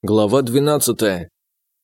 Глава 12.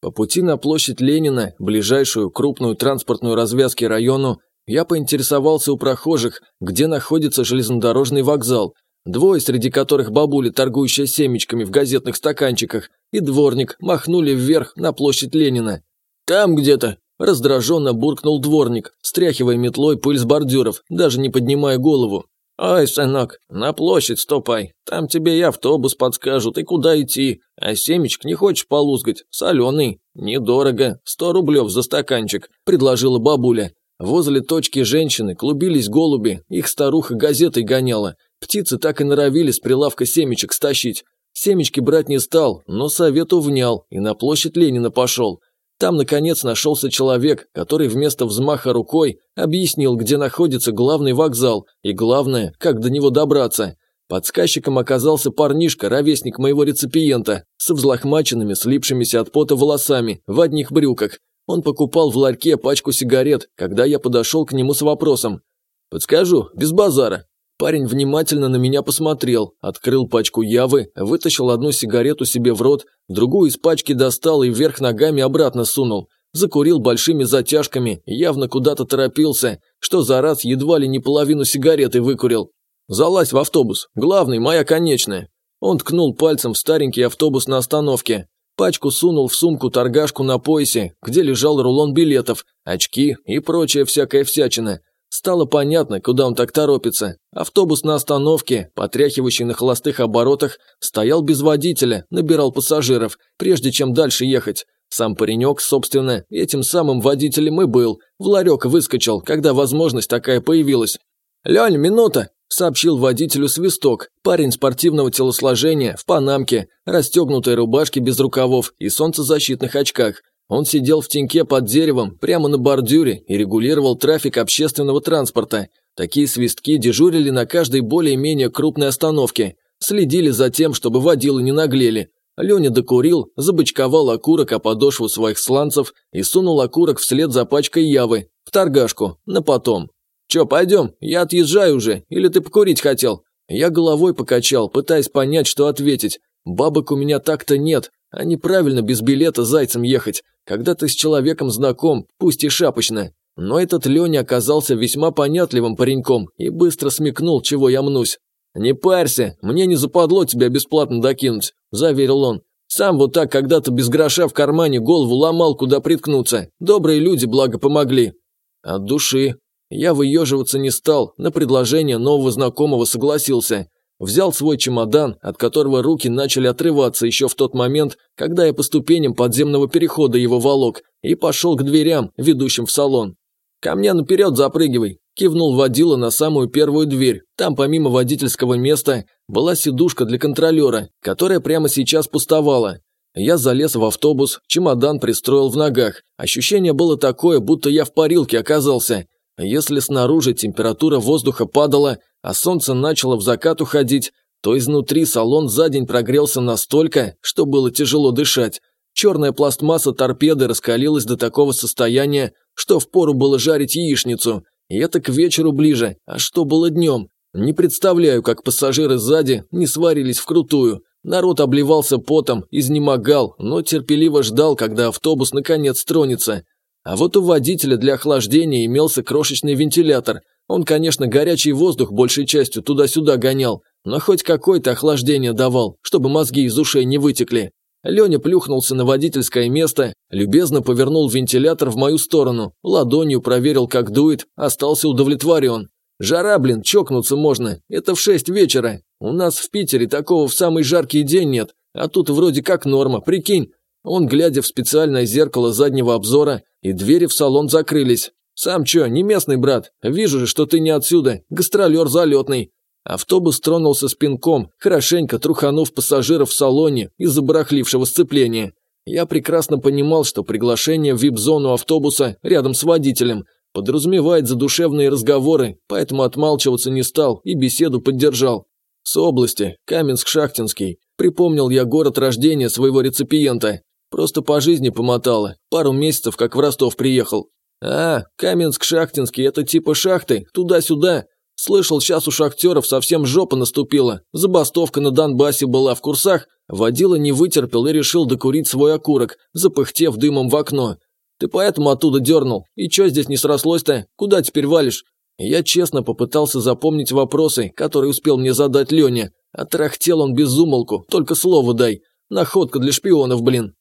По пути на площадь Ленина, ближайшую крупную транспортную развязки району, я поинтересовался у прохожих, где находится железнодорожный вокзал, двое среди которых бабуля, торгующая семечками в газетных стаканчиках, и дворник махнули вверх на площадь Ленина. «Там где-то!» – раздраженно буркнул дворник, стряхивая метлой пыль с бордюров, даже не поднимая голову. «Ой, сынок, на площадь ступай, там тебе и автобус подскажут, и куда идти, а семечек не хочешь полузгать, соленый, недорого, сто рублев за стаканчик», – предложила бабуля. Возле точки женщины клубились голуби, их старуха газетой гоняла, птицы так и норовили с прилавка семечек стащить. Семечки брать не стал, но совету внял и на площадь Ленина пошел. Там, наконец, нашелся человек, который вместо взмаха рукой объяснил, где находится главный вокзал и, главное, как до него добраться. Подсказчиком оказался парнишка, ровесник моего реципиента, с взлохмаченными, слипшимися от пота волосами, в одних брюках. Он покупал в ларьке пачку сигарет, когда я подошел к нему с вопросом. «Подскажу, без базара. Парень внимательно на меня посмотрел, открыл пачку явы, вытащил одну сигарету себе в рот, другую из пачки достал и вверх ногами обратно сунул. Закурил большими затяжками, явно куда-то торопился, что за раз едва ли не половину сигареты выкурил. «Залазь в автобус, главный, моя конечная». Он ткнул пальцем в старенький автобус на остановке. Пачку сунул в сумку торгашку на поясе, где лежал рулон билетов, очки и прочая всякая всячина. Стало понятно, куда он так торопится. Автобус на остановке, потряхивающий на холостых оборотах, стоял без водителя, набирал пассажиров, прежде чем дальше ехать. Сам паренек, собственно, этим самым водителем и был. В ларек выскочил, когда возможность такая появилась. «Лёнь, минута!» – сообщил водителю свисток. Парень спортивного телосложения, в панамке, расстегнутой рубашке без рукавов и солнцезащитных очках – он сидел в теньке под деревом, прямо на бордюре, и регулировал трафик общественного транспорта. Такие свистки дежурили на каждой более-менее крупной остановке. Следили за тем, чтобы водилы не наглели. Леня докурил, забычковал окурок о подошву своих сланцев и сунул окурок вслед за пачкой явы, в торгашку, на потом. «Чё, пойдем? Я отъезжаю уже, или ты покурить хотел?» Я головой покачал, пытаясь понять, что ответить. Бабок у меня так-то нет, а неправильно без билета зайцем ехать, когда ты с человеком знаком, пусть и шапочно. Но этот Леня оказался весьма понятливым пареньком и быстро смекнул, чего я мнусь. «Не парься, мне не западло тебя бесплатно докинуть», – заверил он. «Сам вот так когда-то без гроша в кармане голову ломал, куда приткнуться. Добрые люди благо помогли». От души. Я выеживаться не стал, на предложение нового знакомого согласился. Взял свой чемодан, от которого руки начали отрываться еще в тот момент, когда я по ступеням подземного перехода его волок, и пошел к дверям, ведущим в салон. «Ко мне наперед запрыгивай», – кивнул водила на самую первую дверь. Там помимо водительского места была сидушка для контролера, которая прямо сейчас пустовала. Я залез в автобус, чемодан пристроил в ногах. Ощущение было такое, будто я в парилке оказался. Если снаружи температура воздуха падала, а солнце начало в закат уходить, то изнутри салон за день прогрелся настолько, что было тяжело дышать. Черная пластмасса торпеды раскалилась до такого состояния, что впору было жарить яичницу. И это к вечеру ближе, а что было днем? Не представляю, как пассажиры сзади не сварились вкрутую. Народ обливался потом, изнемогал, но терпеливо ждал, когда автобус наконец тронется. А вот у водителя для охлаждения имелся крошечный вентилятор – он, конечно, горячий воздух большей частью туда-сюда гонял, но хоть какое-то охлаждение давал, чтобы мозги из ушей не вытекли. Леня плюхнулся на водительское место, любезно повернул вентилятор в мою сторону, ладонью проверил, как дует, остался удовлетворен. «Жара, блин, чокнуться можно, это в шесть вечера. У нас в Питере такого в самый жаркий день нет, а тут вроде как норма, прикинь». Он, глядя в специальное зеркало заднего обзора, и двери в салон закрылись. «Сам чё, не местный брат? Вижу же, что ты не отсюда, гастролер залетный». Автобус тронулся с пинком, хорошенько труханув пассажиров в салоне из-за барахлившего сцепления. Я прекрасно понимал, что приглашение в вип-зону автобуса рядом с водителем подразумевает задушевные разговоры, поэтому отмалчиваться не стал и беседу поддержал. С области, Каменск-Шахтинский. Припомнил я город рождения своего реципиента. Просто по жизни помотало. Пару месяцев, как в Ростов приехал. «А, Каменск-Шахтинский – это типа шахты, туда-сюда». Слышал, сейчас у шахтеров совсем жопа наступила. Забастовка на Донбассе была в курсах. Водила не вытерпел и решил докурить свой окурок, запыхтев дымом в окно. Ты поэтому оттуда дернул. И чё здесь не срослось-то? Куда теперь валишь? Я честно попытался запомнить вопросы, которые успел мне задать Леня. А трахтел он без умолку, только слово дай. Находка для шпионов, блин.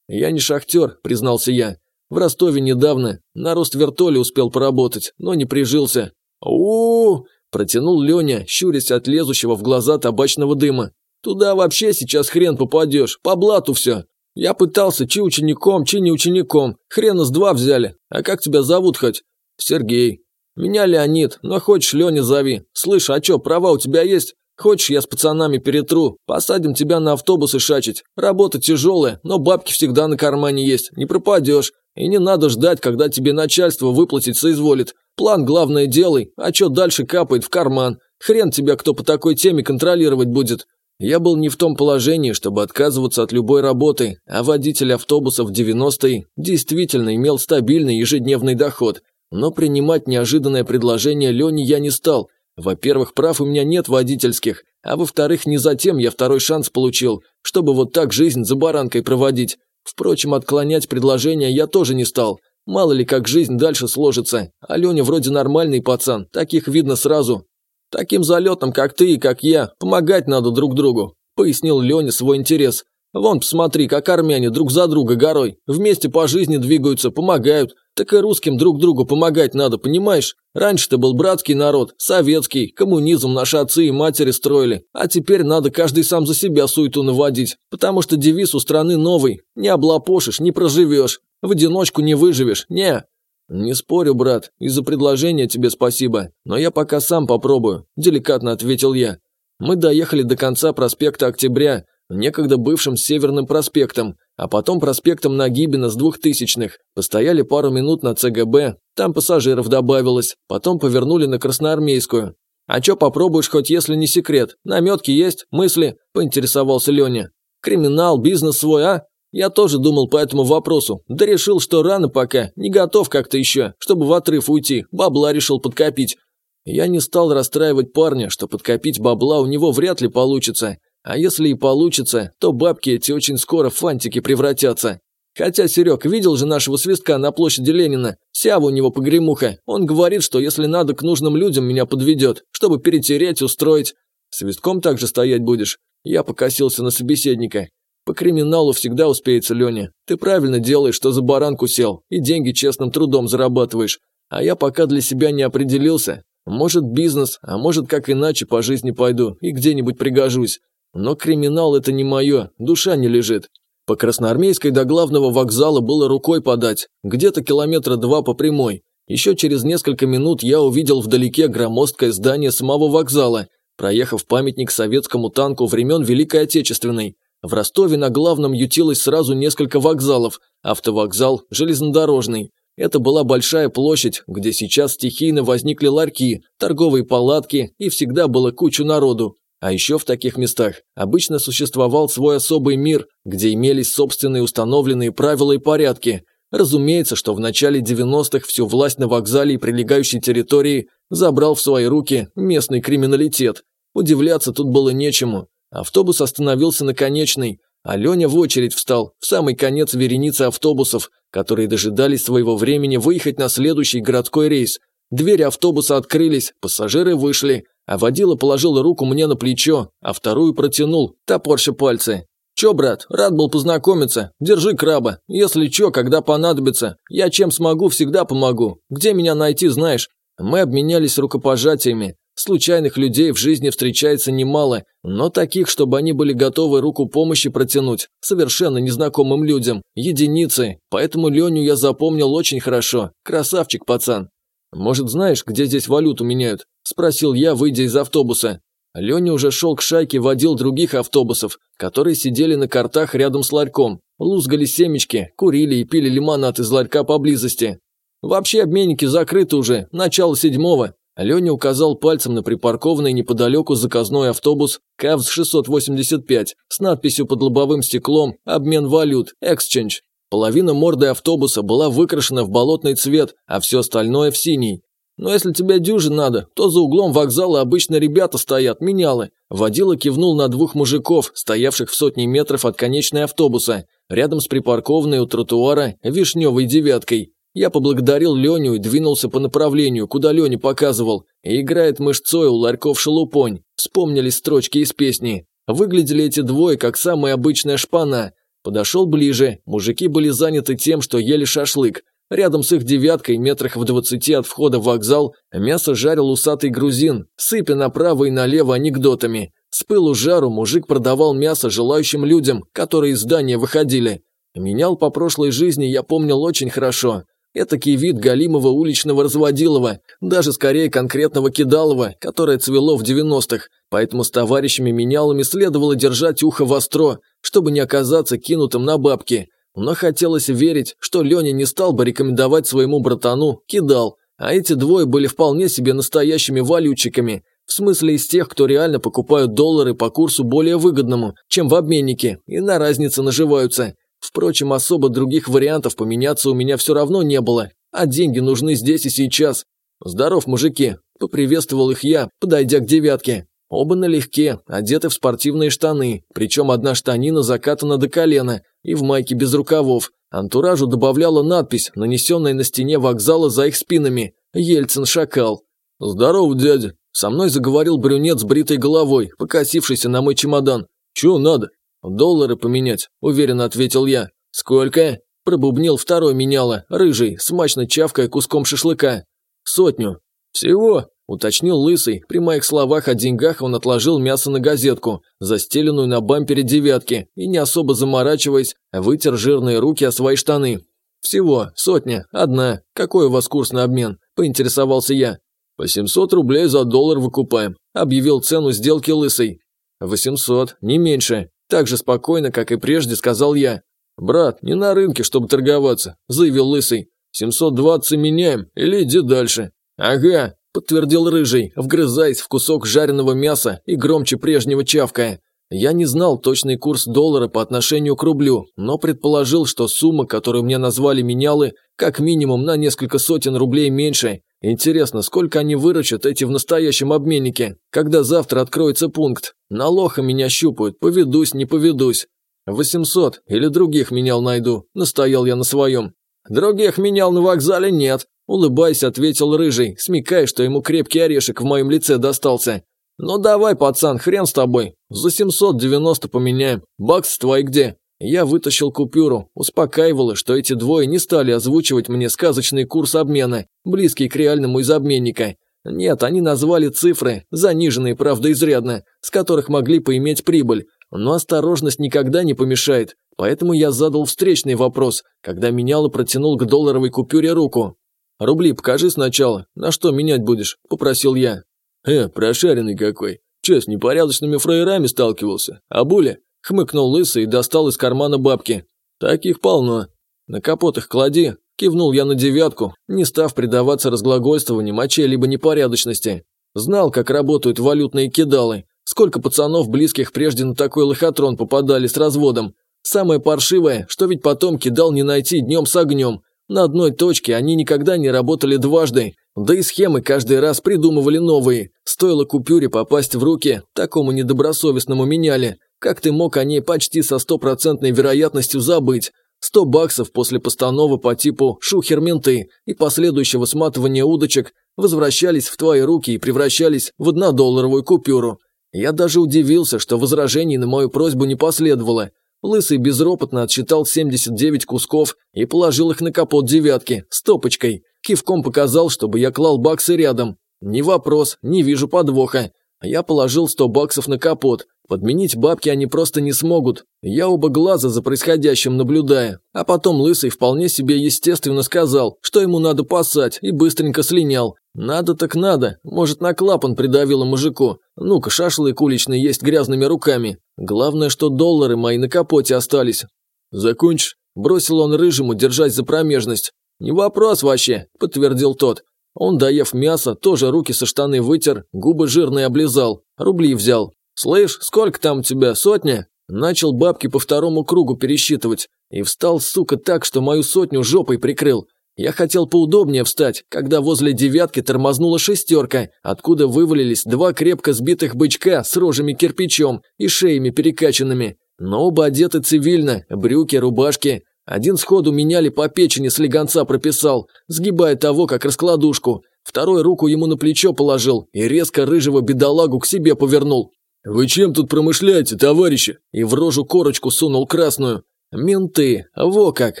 Я не шахтер, признался я. В Ростове недавно на рост вертоле успел поработать, но не прижился. у, протянул Леня, щурясь от лезущего в глаза табачного дыма. «Туда вообще сейчас хрен попадешь, по блату все. Я пытался, чи учеником, чи не учеником. Хрена с два взяли. А как тебя зовут хоть?» «Сергей». «Меня Леонид, но хочешь Леня зови. Слышь, а чё, права у тебя есть? Хочешь, я с пацанами перетру? Посадим тебя на автобус и шачить. Работа тяжелая, но бабки всегда на кармане есть, не пропадешь. И не надо ждать, когда тебе начальство выплатить соизволит. План главное делай, а что дальше капает в карман. Хрен тебя кто по такой теме контролировать будет. Я был не в том положении, чтобы отказываться от любой работы, а водитель автобуса в 90-е действительно имел стабильный ежедневный доход. Но принимать неожиданное предложение Лени я не стал – во-первых, прав у меня нет водительских, а во-вторых, не затем я второй шанс получил, чтобы вот так жизнь за баранкой проводить. Впрочем, отклонять предложение я тоже не стал. Мало ли, как жизнь дальше сложится. А Леня вроде нормальный пацан, таких видно сразу. Таким залетом, как ты и как я, помогать надо друг другу, пояснил Леня свой интерес. Вон, посмотри, как армяне друг за друга горой. Вместе по жизни двигаются, помогают. Так и русским друг другу помогать надо, понимаешь? Раньше-то был братский народ, советский, коммунизм наши отцы и матери строили. А теперь надо каждый сам за себя суету наводить. Потому что девиз у страны новый. Не облапошишь, не проживешь. В одиночку не выживешь, не. «Не спорю, брат, из-за предложения тебе спасибо, но я пока сам попробую», – деликатно ответил я. Мы доехали до конца проспекта Октября, некогда бывшим Северным проспектом, а потом проспектом Нагибина с двухтысячных. Постояли пару минут на ЦГБ, там пассажиров добавилось, потом повернули на Красноармейскую. «А чё попробуешь, хоть если не секрет? Наметки есть, мысли?» – поинтересовался Леня. «Криминал, бизнес свой, а?» Я тоже думал по этому вопросу, да решил, что рано пока, не готов как-то еще, чтобы в отрыв уйти, бабла решил подкопить. Я не стал расстраивать парня, что подкопить бабла у него вряд ли получится, а если и получится, то бабки эти очень скоро в фантики превратятся. Хотя Серег видел же нашего свистка на площади Ленина. Сява у него погремуха. Он говорит, что если надо к нужным людям меня подведет, чтобы перетереть, устроить. Свистком также стоять будешь? Я покосился на собеседника. По криминалу всегда успеется, Леня. Ты правильно делаешь, что за баранку сел, и деньги честным трудом зарабатываешь. А я пока для себя не определился. Может бизнес, а может как иначе по жизни пойду и где-нибудь пригожусь. Но криминал это не мое, душа не лежит. По Красноармейской до главного вокзала было рукой подать, где-то километра два по прямой. Еще через несколько минут я увидел вдалеке громоздкое здание самого вокзала, проехав памятник советскому танку времен Великой Отечественной. В Ростове на главном ютилось сразу несколько вокзалов, автовокзал, железнодорожный. Это была большая площадь, где сейчас стихийно возникли ларьки, торговые палатки и всегда было кучу народу. А еще в таких местах обычно существовал свой особый мир, где имелись собственные установленные правила и порядки. Разумеется, что в начале 90-х всю власть на вокзале и прилегающей территории забрал в свои руки местный криминалитет. Удивляться тут было нечему. Автобус остановился на конечной, а Леня в очередь встал, в самый конец вереницы автобусов, которые дожидались своего времени выехать на следующий городской рейс. Двери автобуса открылись, пассажиры вышли, а водила положил руку мне на плечо, а вторую протянул, топорща пальцы. «Чё, брат, рад был познакомиться. Держи краба. Если чё, когда понадобится. Я чем смогу, всегда помогу. Где меня найти, знаешь?» Мы обменялись рукопожатиями. Случайных людей в жизни встречается немало, но таких, чтобы они были готовы руку помощи протянуть, совершенно незнакомым людям, единицы. Поэтому Леню я запомнил очень хорошо. Красавчик, пацан. «Может, знаешь, где здесь валюту меняют?» – спросил я, выйдя из автобуса. Леня уже шел к шайке, водил других автобусов, которые сидели на картах рядом с ларьком, лузгали семечки, курили и пили лимонад из ларька поблизости. «Вообще обменники закрыты уже, начало седьмого». Леня указал пальцем на припаркованный неподалеку заказной автобус КАВС-685 с надписью под лобовым стеклом «Обмен валют, Exchange». Половина морды автобуса была выкрашена в болотный цвет, а все остальное в синий. Но если тебе дюжин надо, то за углом вокзала обычно ребята стоят, менялы. Водила кивнул на двух мужиков, стоявших в сотни метров от конечной автобуса, рядом с припаркованной у тротуара вишневой девяткой. Я поблагодарил Леню и двинулся по направлению, куда Леня показывал. И играет мышцой у ларьков шелупонь. Вспомнились строчки из песни. Выглядели эти двое, как самая обычная шпана. Подошел ближе, мужики были заняты тем, что ели шашлык. Рядом с их девяткой, метрах в двадцати от входа в вокзал, мясо жарил усатый грузин, сыпя направо и налево анекдотами. С пылу жару мужик продавал мясо желающим людям, которые из здания выходили. Менял по прошлой жизни я помнил очень хорошо. Этакий вид галимого уличного разводилова, даже скорее конкретного кидалова, которое цвело в 90-х, поэтому с товарищами-менялами следовало держать ухо востро, чтобы не оказаться кинутым на бабки – но хотелось верить, что Леня не стал бы рекомендовать своему братану «кидал», а эти двое были вполне себе настоящими валютчиками, в смысле из тех, кто реально покупают доллары по курсу более выгодному, чем в обменнике, и на разнице наживаются. Впрочем, особо других вариантов поменяться у меня все равно не было, а деньги нужны здесь и сейчас. «Здоров, мужики!» – поприветствовал их я, подойдя к девятке. Оба налегке, одеты в спортивные штаны, причем одна штанина закатана до колена и в майке без рукавов. Антуражу добавляла надпись, нанесенная на стене вокзала за их спинами «Ельцин-шакал». «Здорово, дядя!» Со мной заговорил брюнет с бритой головой, покосившийся на мой чемодан. «Чего надо?» «Доллары поменять», – уверенно ответил я. «Сколько?» – пробубнил второй меняло, рыжий, смачно чавкая куском шашлыка. «Сотню». «Всего?» Уточнил Лысый, при моих словах о деньгах он отложил мясо на газетку, застеленную на бампере девятки, и не особо заморачиваясь, вытер жирные руки о свои штаны. «Всего, сотня, одна. Какой у вас курс на обмен?» – поинтересовался я. «По 700 рублей за доллар выкупаем», – объявил цену сделки Лысый. «800, не меньше», – так же спокойно, как и прежде, сказал я. «Брат, не на рынке, чтобы торговаться», – заявил Лысый. «720 меняем или иди дальше». «Ага, подтвердил Рыжий, вгрызаясь в кусок жареного мяса и громче прежнего чавкая. Я не знал точный курс доллара по отношению к рублю, но предположил, что сумма, которую мне назвали менялы, как минимум на несколько сотен рублей меньше. Интересно, сколько они выручат эти в настоящем обменнике, когда завтра откроется пункт. На лоха меня щупают, поведусь, не поведусь. «Восемьсот, или других менял найду», – настоял я на своем. «Других менял на вокзале нет», Улыбаясь, ответил Рыжий, смекая, что ему крепкий орешек в моем лице достался. «Ну давай, пацан, хрен с тобой. За 790 поменяем. Бакс твой где?» Я вытащил купюру, успокаивало, что эти двое не стали озвучивать мне сказочный курс обмена, близкий к реальному из обменника. Нет, они назвали цифры, заниженные, правда, изрядно, с которых могли поиметь прибыль. Но осторожность никогда не помешает, поэтому я задал встречный вопрос, когда меняло протянул к долларовой купюре руку. «Рубли покажи сначала, на что менять будешь?» – попросил я. «Э, прошаренный какой. Че, с непорядочными фраерами сталкивался? А буля?» – хмыкнул лысый и достал из кармана бабки. «Таких полно. На капот их клади». Кивнул я на девятку, не став предаваться разглагольствованиям о чьей-либо непорядочности. Знал, как работают валютные кидалы. Сколько пацанов, близких прежде на такой лохотрон, попадали с разводом. Самое паршивое, что ведь потом кидал не найти днем с огнем, на одной точке они никогда не работали дважды, да и схемы каждый раз придумывали новые. Стоило купюре попасть в руки, такому недобросовестному меняли. Как ты мог о ней почти со стопроцентной вероятностью забыть? Сто баксов после постановы по типу «шухер-менты» и последующего сматывания удочек возвращались в твои руки и превращались в однодолларовую купюру. Я даже удивился, что возражений на мою просьбу не последовало. Лысый безропотно отсчитал 79 кусков и положил их на капот девятки, стопочкой. Кивком показал, чтобы я клал баксы рядом. Не вопрос, не вижу подвоха. Я положил 100 баксов на капот. Подменить бабки они просто не смогут. Я оба глаза за происходящим наблюдая. А потом Лысый вполне себе естественно сказал, что ему надо пасать, и быстренько слинял. Надо так надо, может на клапан придавило мужику. Ну-ка, шашлык уличный есть грязными руками. Главное, что доллары мои на капоте остались. Закончишь? Бросил он рыжему, держась за промежность. «Не вопрос вообще», – подтвердил тот. Он, доев мясо, тоже руки со штаны вытер, губы жирные облизал, рубли взял. «Слышь, сколько там у тебя, сотня?» Начал бабки по второму кругу пересчитывать. И встал, сука, так, что мою сотню жопой прикрыл. Я хотел поудобнее встать, когда возле девятки тормознула шестерка, откуда вывалились два крепко сбитых бычка с рожами кирпичом и шеями перекачанными. Но оба одеты цивильно, брюки, рубашки. Один сходу меняли по печени слегонца прописал, сгибая того, как раскладушку. Второй руку ему на плечо положил и резко рыжего бедолагу к себе повернул. «Вы чем тут промышляете, товарищи?» И в рожу корочку сунул красную. «Менты! Во как!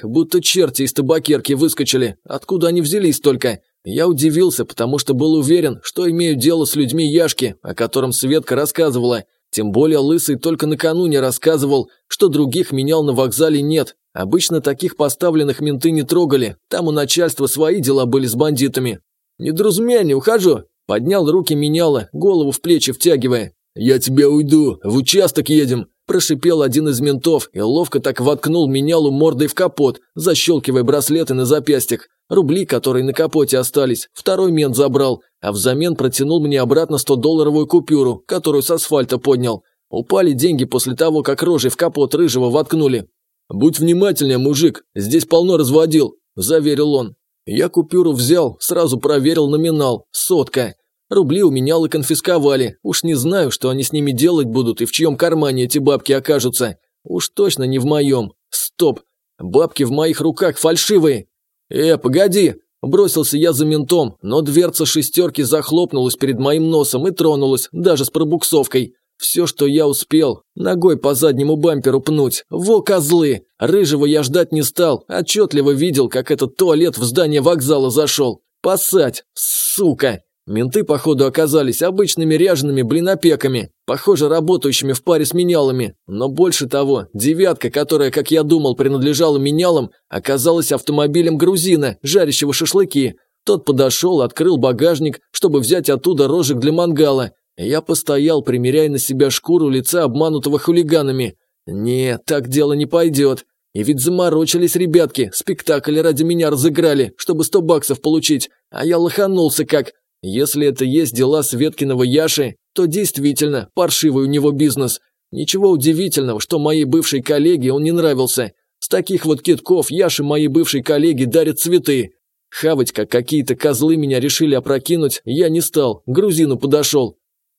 Будто черти из табакерки выскочили! Откуда они взялись только?» Я удивился, потому что был уверен, что имею дело с людьми Яшки, о котором Светка рассказывала. Тем более Лысый только накануне рассказывал, что других менял на вокзале нет. Обычно таких поставленных менты не трогали, там у начальства свои дела были с бандитами. «Недоразумение, ухожу!» Поднял руки меняла, голову в плечи втягивая. «Я тебя уйду, в участок едем!» Прошипел один из ментов и ловко так воткнул менялу мордой в капот, защелкивая браслеты на запястьях. Рубли, которые на капоте остались, второй мент забрал, а взамен протянул мне обратно 100-долларовую купюру, которую с асфальта поднял. Упали деньги после того, как рожей в капот рыжего воткнули. «Будь внимательнее, мужик, здесь полно разводил», – заверил он. Я купюру взял, сразу проверил номинал, сотка. Рубли у меня и конфисковали. Уж не знаю, что они с ними делать будут и в чьем кармане эти бабки окажутся. Уж точно не в моем. Стоп. Бабки в моих руках фальшивые. Э, погоди. Бросился я за ментом, но дверца шестерки захлопнулась перед моим носом и тронулась, даже с пробуксовкой. Все, что я успел, ногой по заднему бамперу пнуть. Во козлы! Рыжего я ждать не стал, отчетливо видел, как этот туалет в здание вокзала зашел. Посать, сука! Менты, походу, оказались обычными ряжеными блинопеками, похоже, работающими в паре с менялами. Но больше того, девятка, которая, как я думал, принадлежала менялам, оказалась автомобилем грузина, жарящего шашлыки. Тот подошел, открыл багажник, чтобы взять оттуда рожек для мангала. Я постоял, примеряя на себя шкуру лица обманутого хулиганами. Нет, так дело не пойдет. И ведь заморочились ребятки, спектакль ради меня разыграли, чтобы сто баксов получить, а я лоханулся как... Если это есть дела Светкиного Яши, то действительно паршивый у него бизнес. Ничего удивительного, что моей бывшей коллеге он не нравился. С таких вот китков Яши моей бывшей коллеге дарят цветы. Хавать, как какие-то козлы меня решили опрокинуть, я не стал, грузину подошел.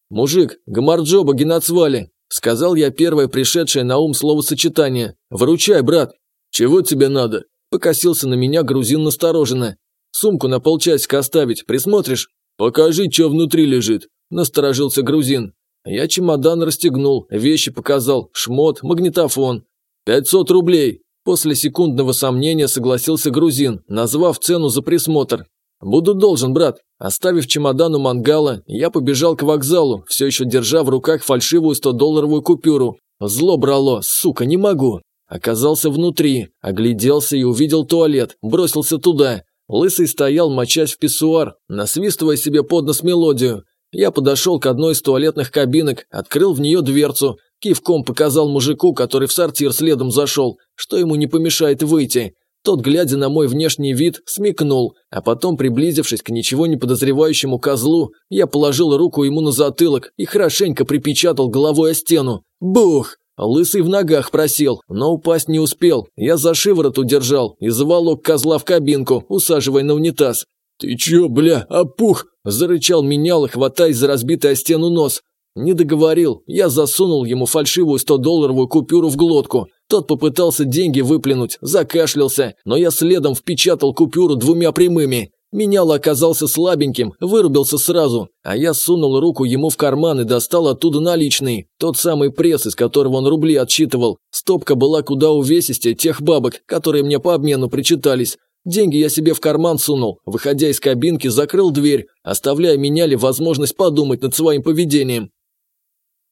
«Мужик, Гамарджоба геноцвали», – сказал я первое пришедшее на ум словосочетание. «Выручай, брат». «Чего тебе надо?» – покосился на меня грузин настороженно. «Сумку на полчасика оставить, присмотришь?» «Покажи, что внутри лежит», – насторожился грузин. Я чемодан расстегнул, вещи показал, шмот, магнитофон. «Пятьсот рублей!» После секундного сомнения согласился грузин, назвав цену за присмотр. «Буду должен, брат». Оставив чемодан у мангала, я побежал к вокзалу, все еще держа в руках фальшивую 100-долларовую купюру. Зло брало, сука, не могу. Оказался внутри, огляделся и увидел туалет, бросился туда. Лысый стоял, мочась в писсуар, насвистывая себе под нос мелодию. Я подошел к одной из туалетных кабинок, открыл в нее дверцу, кивком показал мужику, который в сортир следом зашел, что ему не помешает выйти. Тот, глядя на мой внешний вид, смекнул, а потом, приблизившись к ничего не подозревающему козлу, я положил руку ему на затылок и хорошенько припечатал головой о стену. Бух! Лысый в ногах просел, но упасть не успел. Я за шиворот удержал и заволок козла в кабинку, усаживая на унитаз. «Ты чё, бля, опух?» – зарычал менял, хватаясь за разбитый о стену нос. Не договорил, я засунул ему фальшивую 100-долларовую купюру в глотку. Тот попытался деньги выплюнуть, закашлялся, но я следом впечатал купюру двумя прямыми. Меняло оказался слабеньким, вырубился сразу, а я сунул руку ему в карман и достал оттуда наличный, тот самый пресс, из которого он рубли отсчитывал. Стопка была куда увесистее тех бабок, которые мне по обмену причитались. Деньги я себе в карман сунул, выходя из кабинки, закрыл дверь, оставляя меняли возможность подумать над своим поведением.